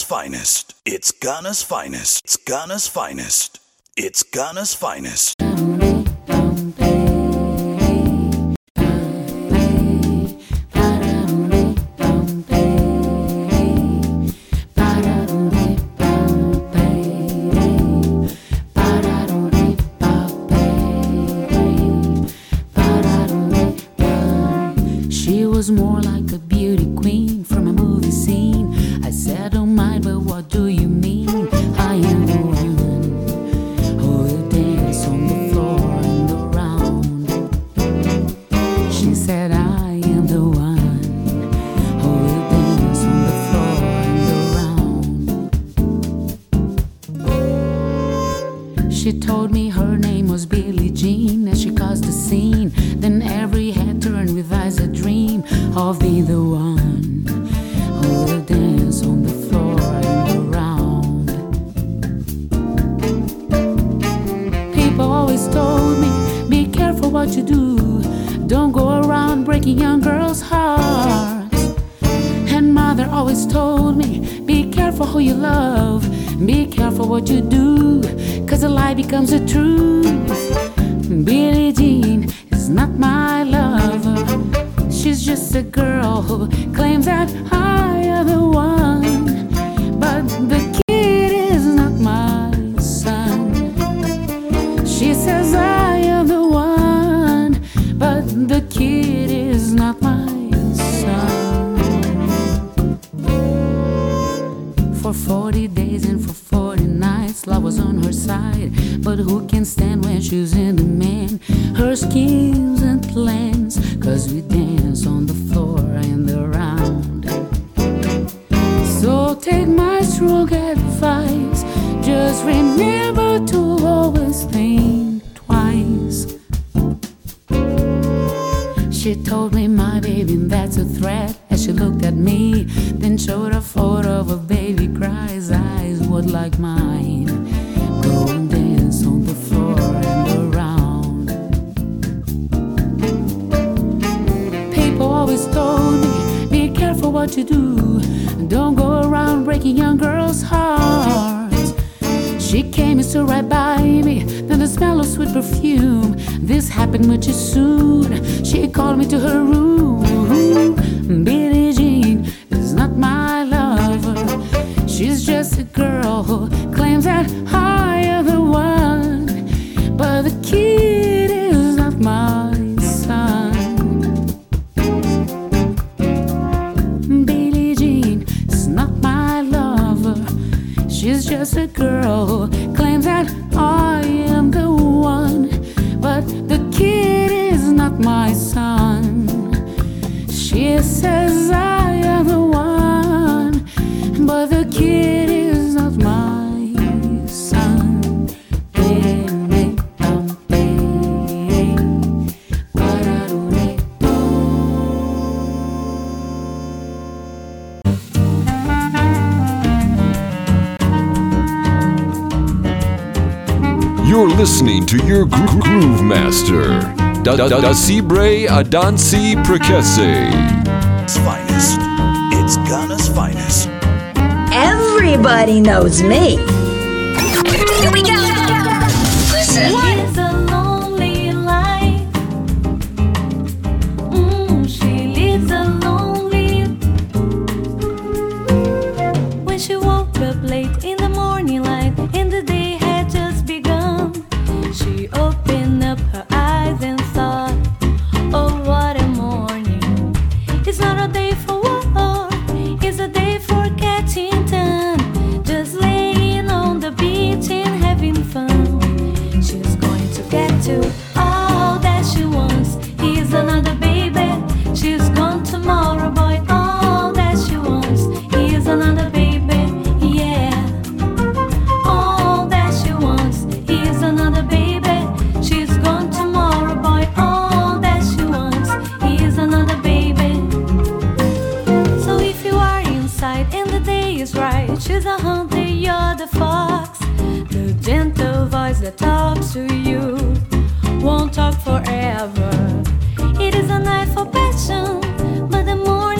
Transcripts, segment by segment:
finest. It's Ghana's finest. It's Ghana's finest. It's Ghana's finest. to do. Don't go around breaking young girls' hearts. She came and stood right by me, then the smell of sweet perfume. This happened much too soon. She called me to her room. Billie Jean is not my lover. She's just a girl who claims that heart. Da, da, da Cibre Adansi Prekese. It's finest. It's Ghana's finest. Everybody knows me. you're the fox, the gentle voice that talks to you won't talk forever. It is a night for passion, but the more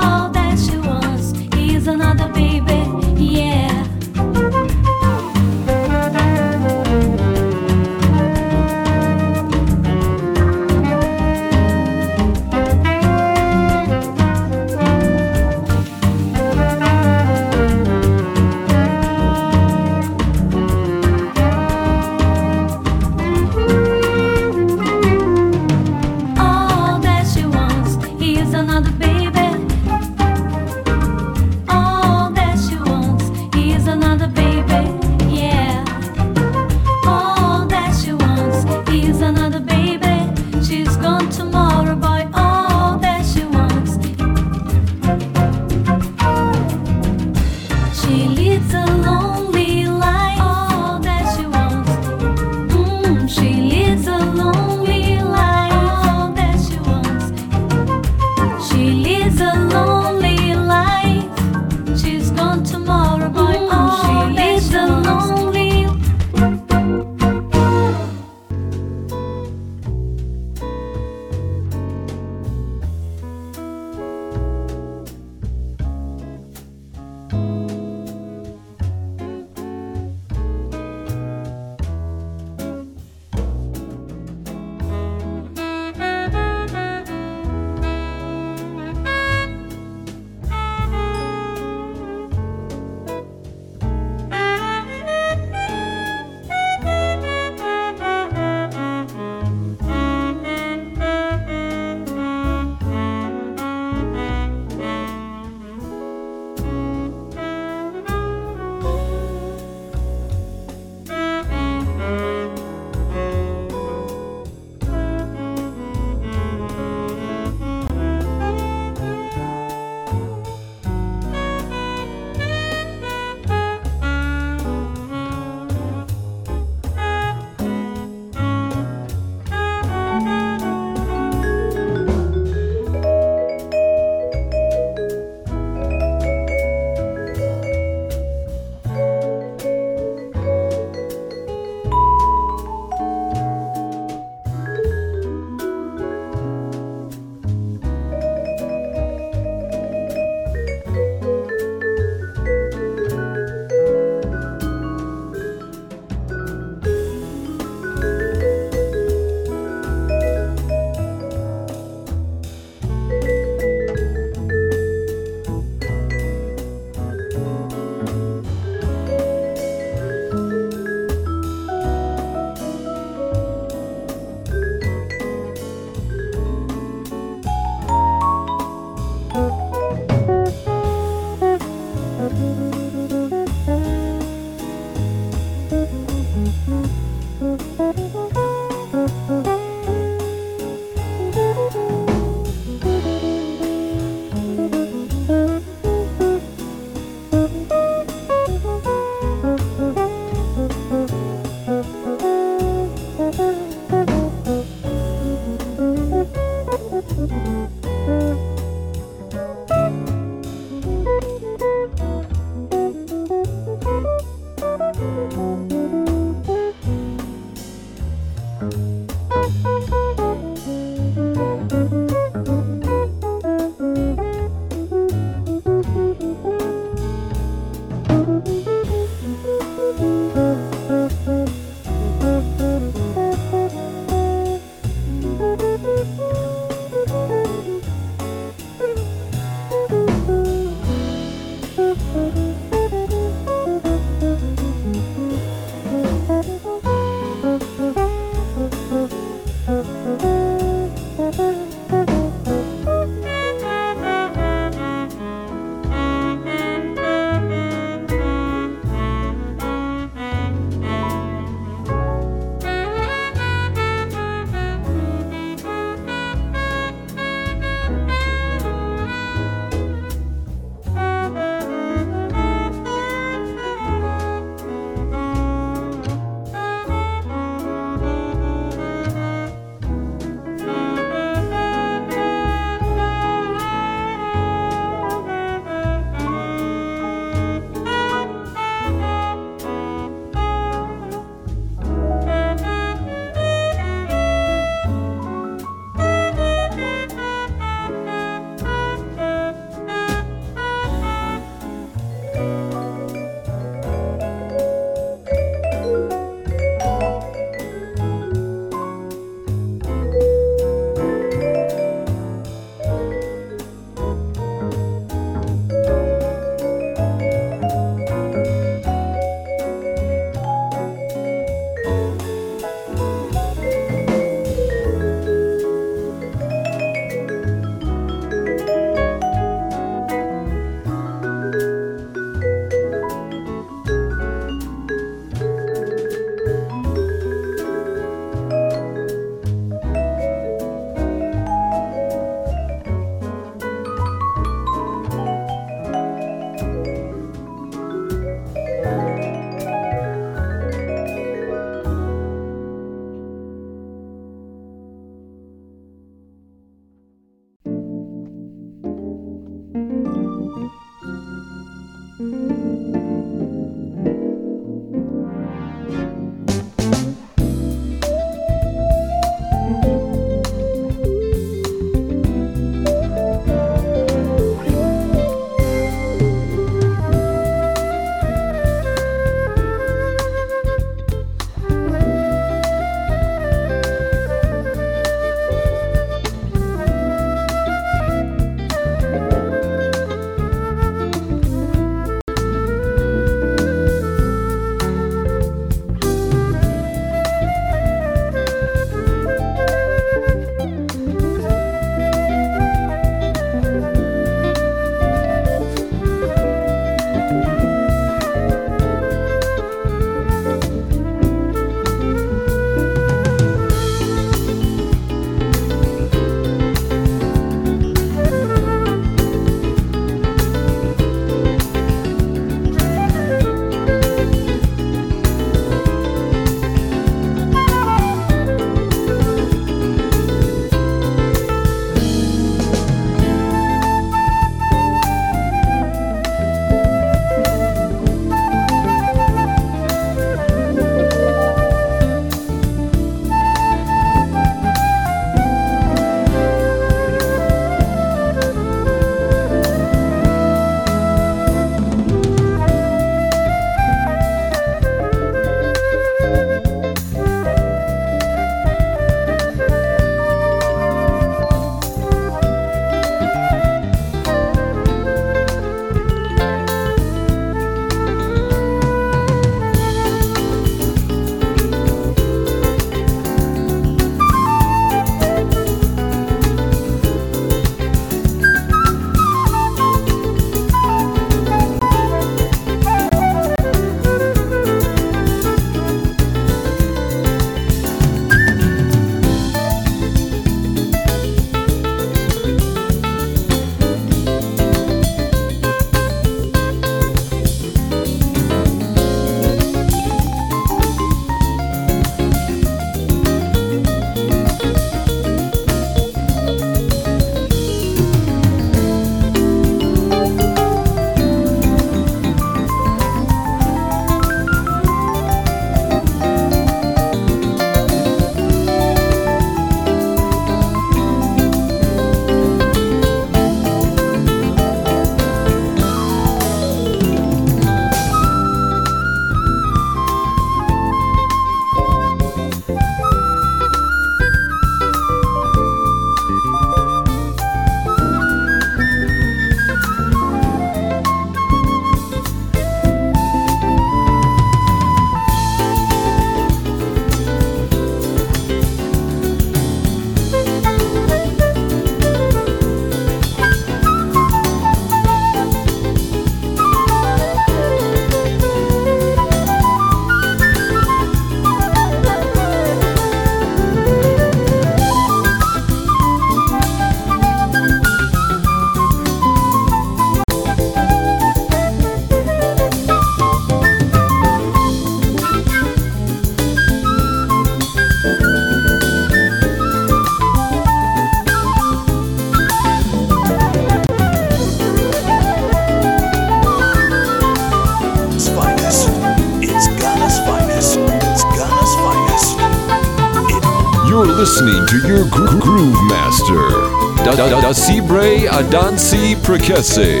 Da Da Da Cibre Adansi Prekese.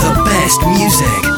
The best music.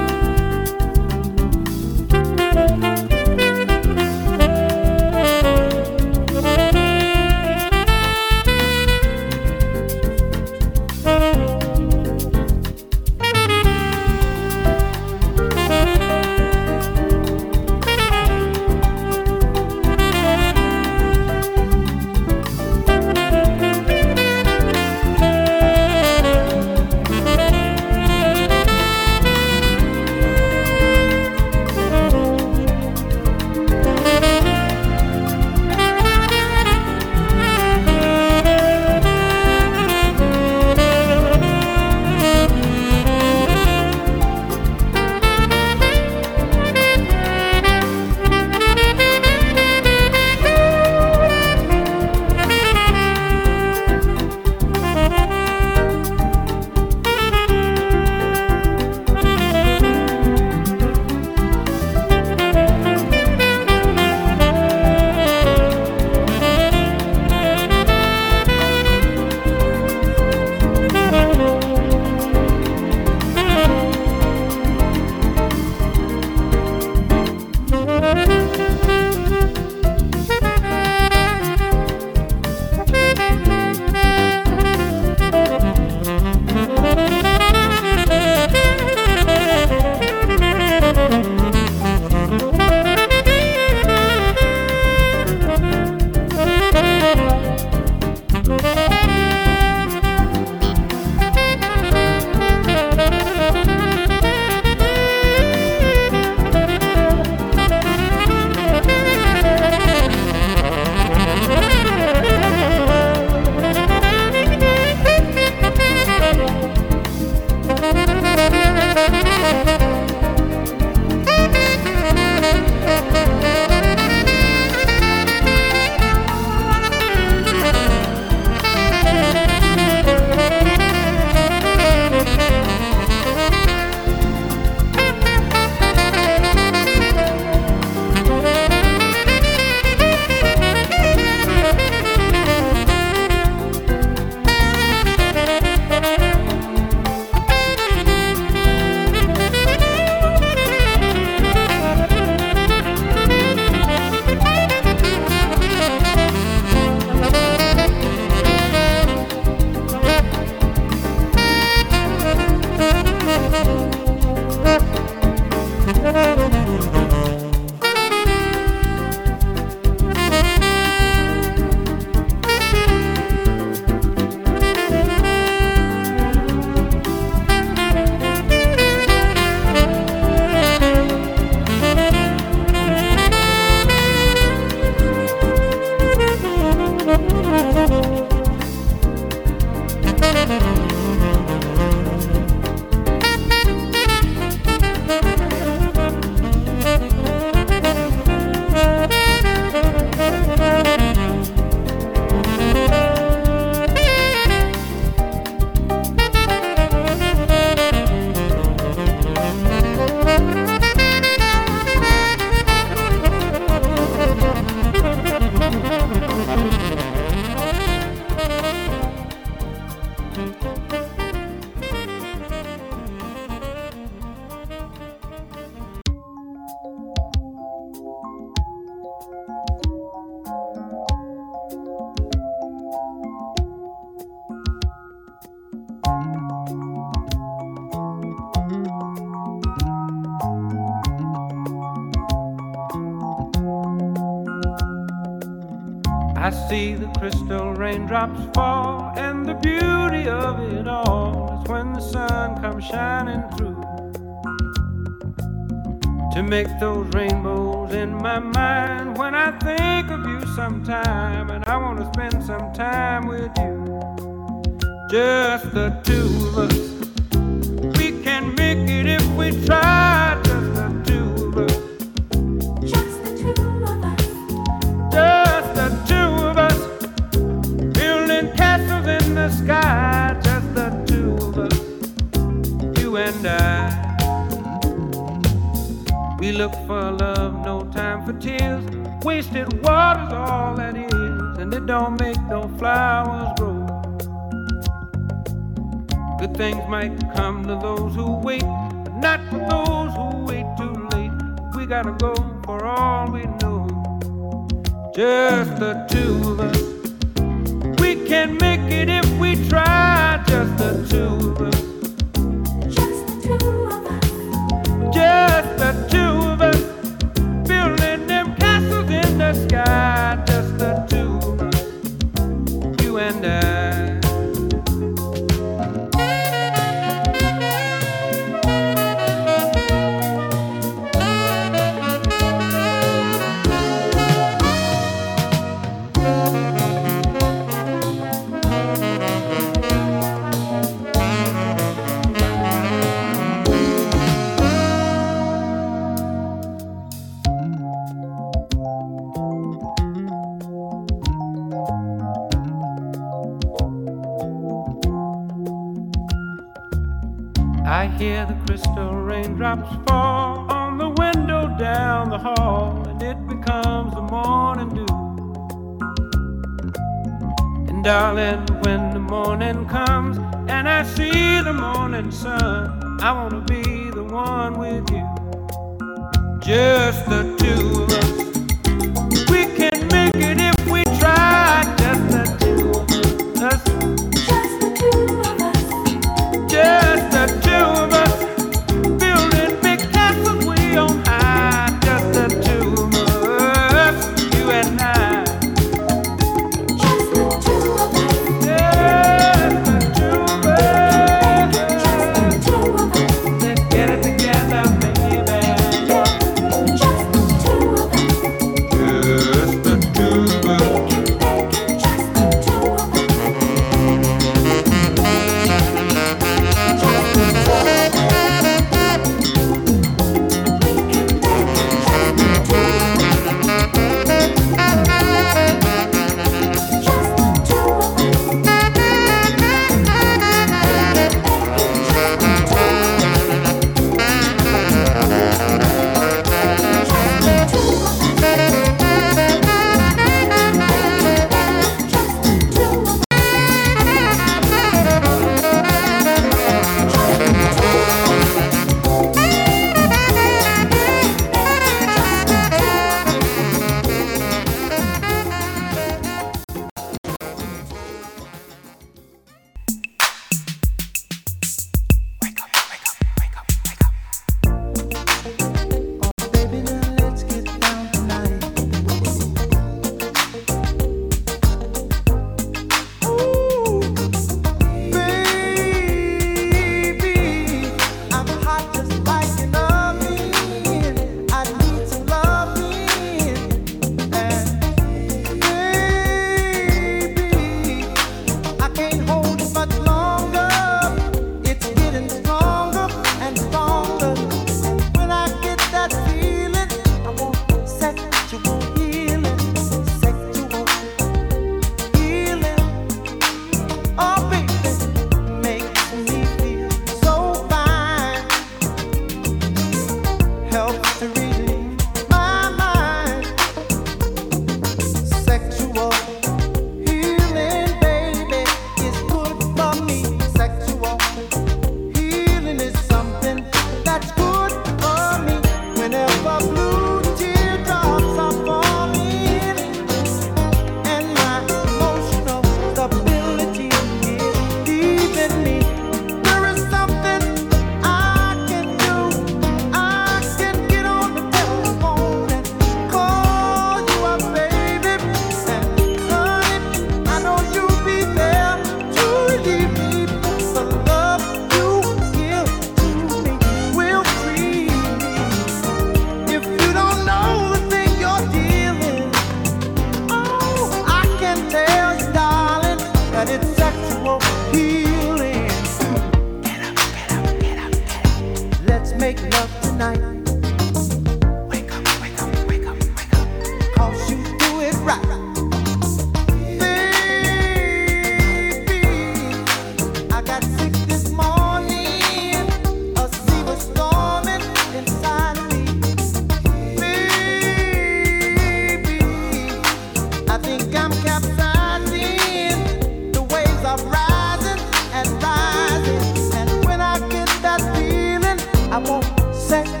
set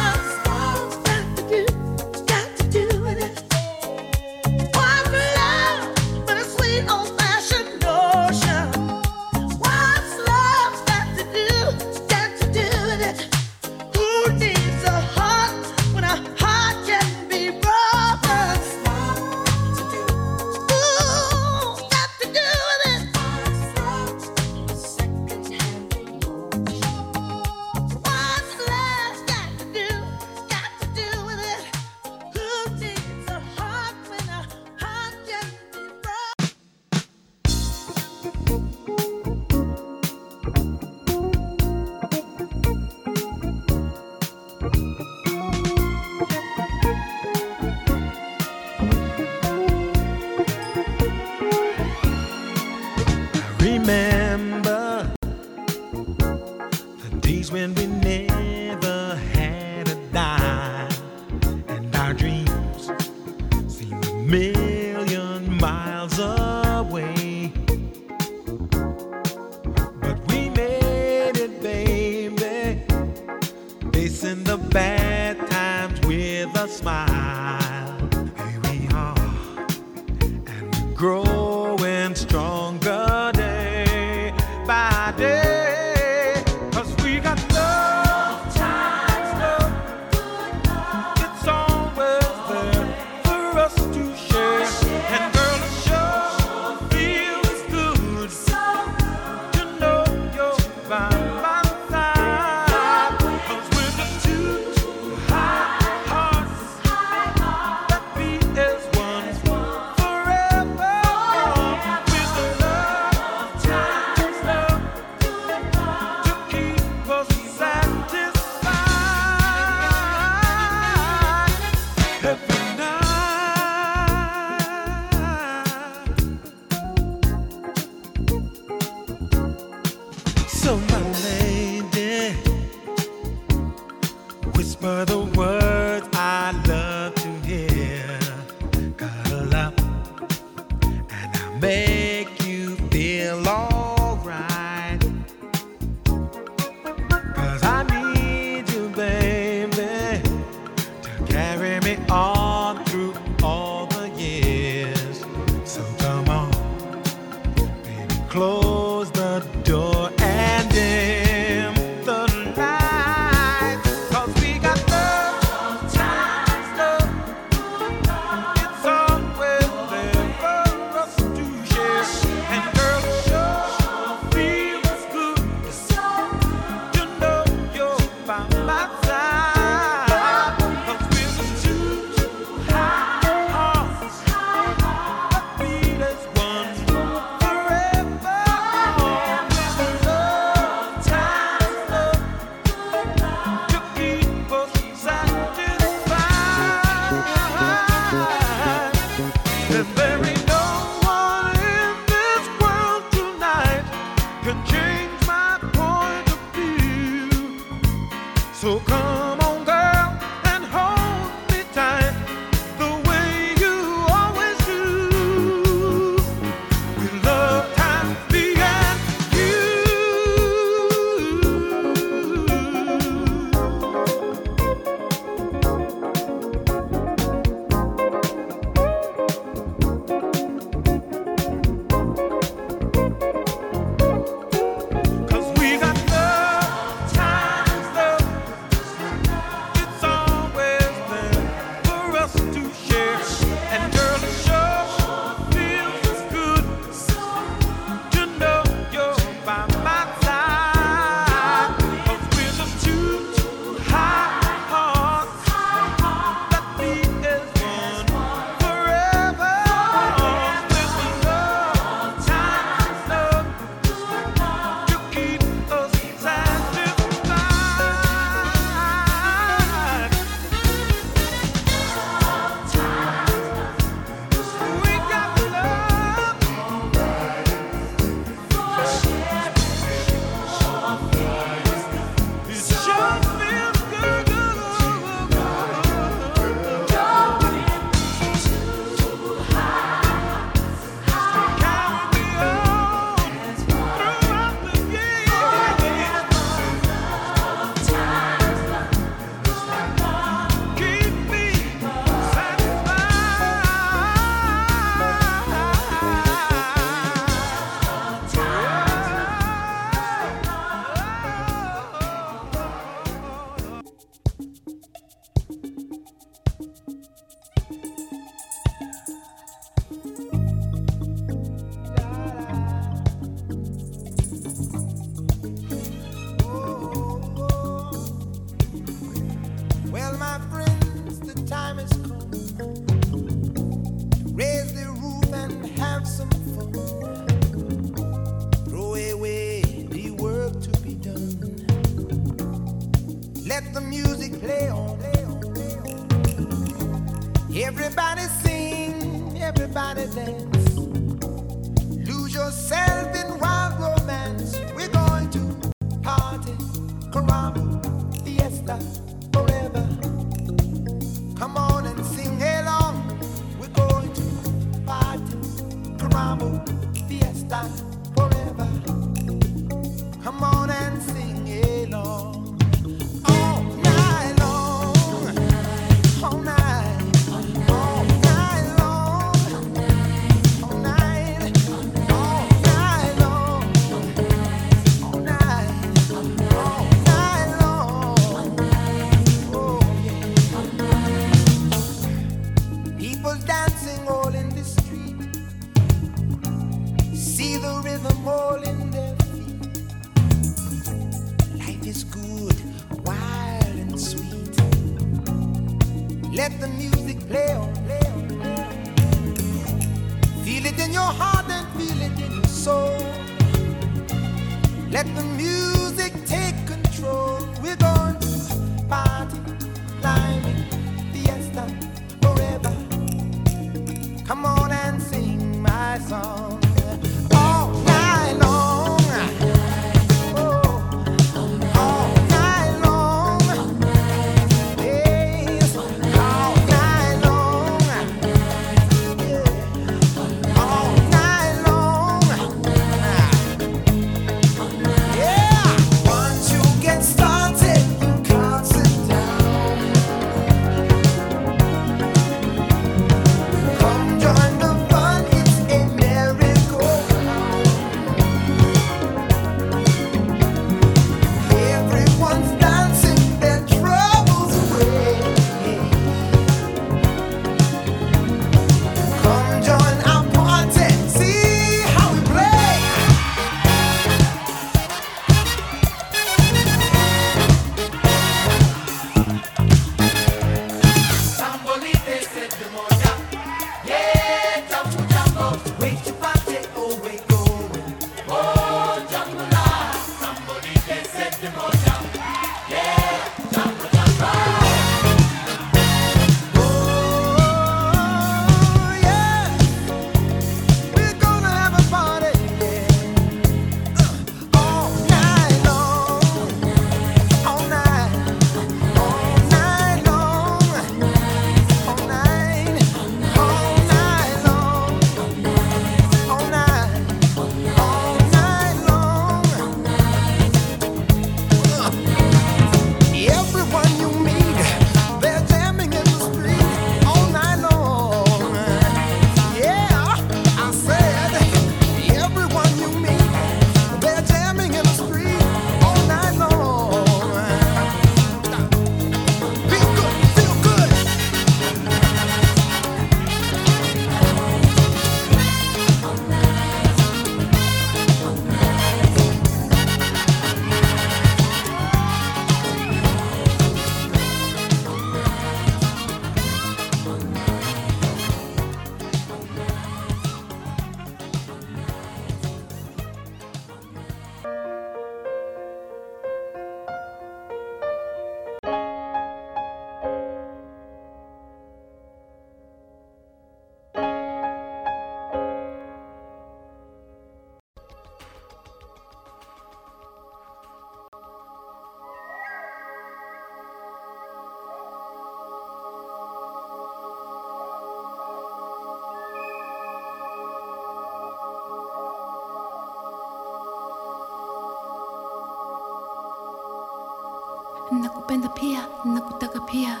nakupenda pia nakutaka pia.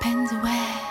Penzi we.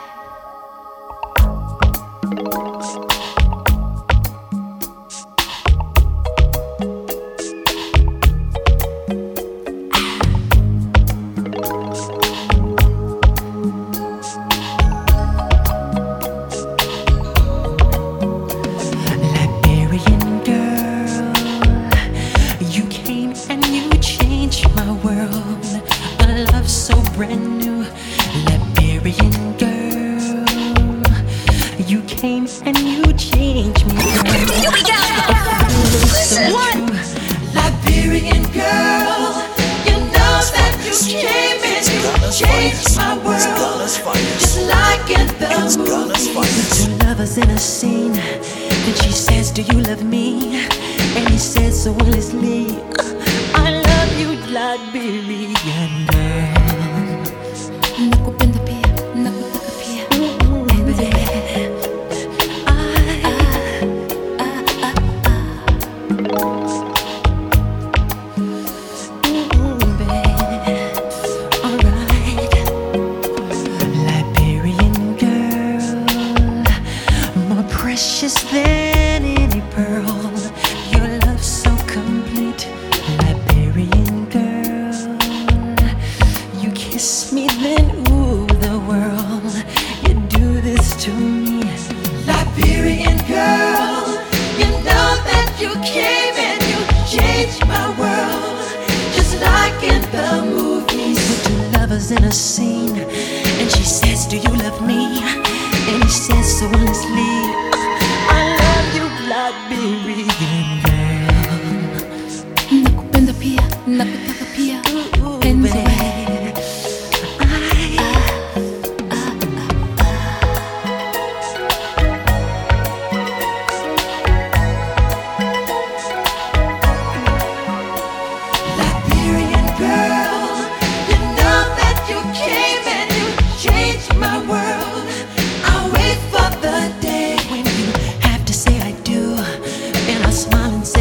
smiling.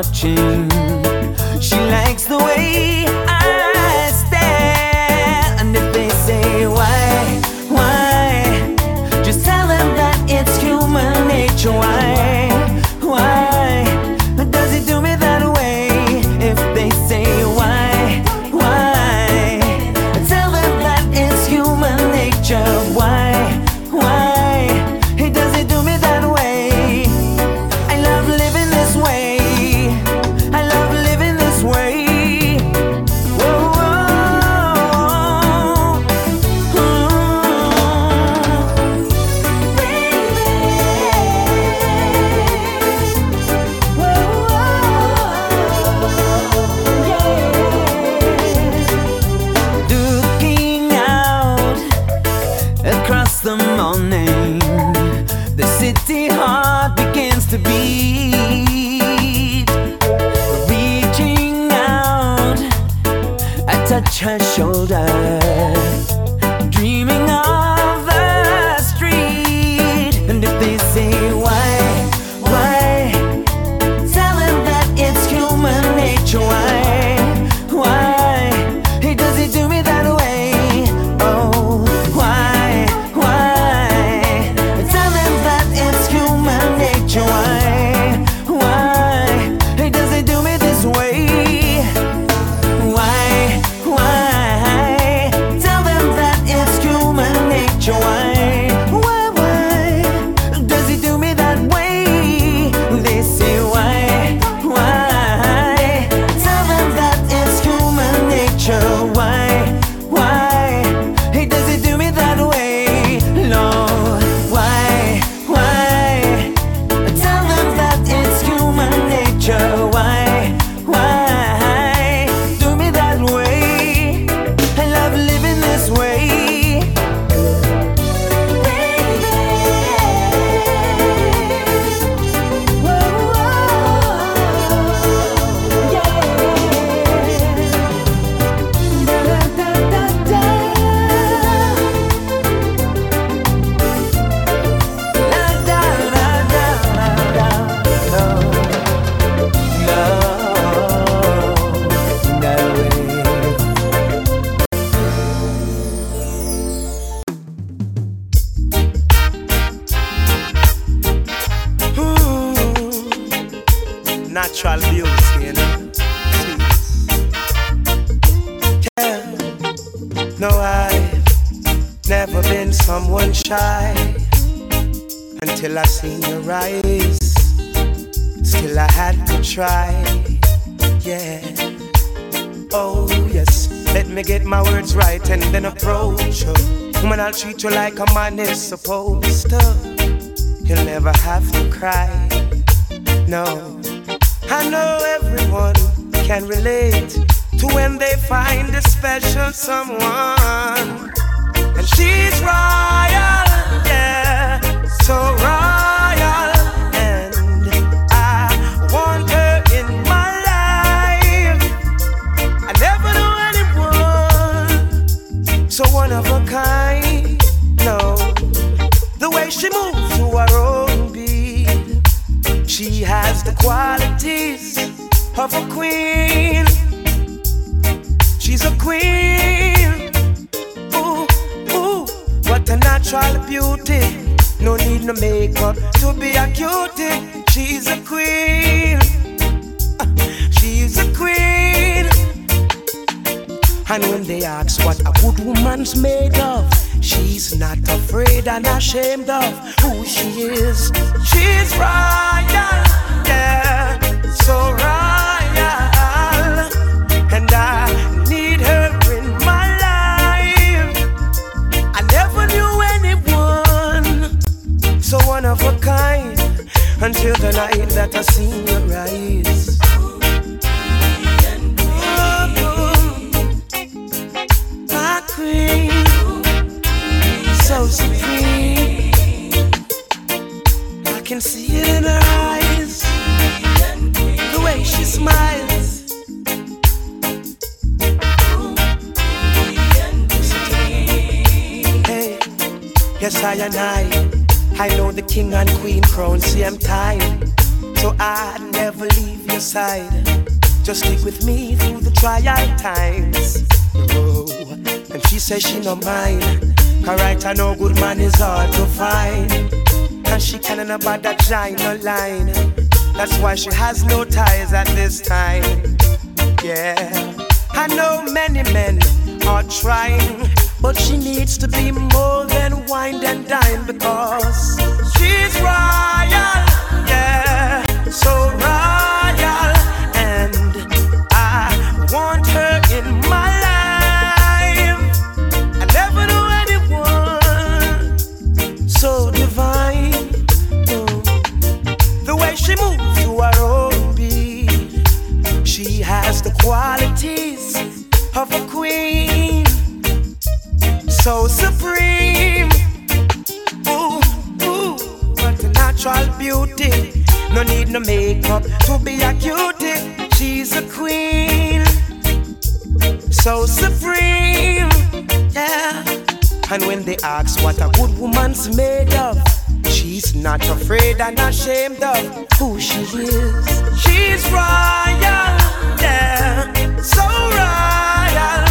watching. She likes the way eyes. Still, I had to try. Yeah. Oh, yes. Let me get my words right and then approach her. Woman, I'll treat you like a man is supposed to. You'll never have to cry. No. I know everyone can relate to when they find a special someone. And she's royal, yeah, so royal. Qualities of a queen. She's a queen. Ooh, ooh, what a natural beauty. No need no makeup to be a cutie. She's a queen. She's a queen. And when they ask what a good woman's made of, she's not afraid and ashamed of who she is. She's royal, yeah, so royal. And I need her in my life. I never knew anyone so one of a kind until the night that I seen your eyes. my queen, so supreme. Yes I and I, I know the king and queen crown same time, so I'd never leave your side. Just stick with me through the trial times. Oh, and she says she no mind. Right I know good man is hard to find. And she can't about that no line. That's why she has no ties at this time. Yeah. I know many men are trying, but she needs to be more than wine and dine because she's royal. Yeah. So royal. need no makeup to be a cutie. She's a queen, so supreme, yeah. And when they ask what a good woman's made of, she's not afraid and ashamed of who she is. She's royal, yeah, so royal.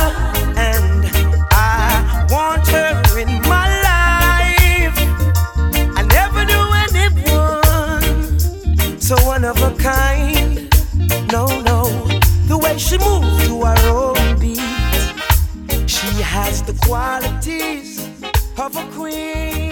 She moves to her own beat. She has the qualities of a queen.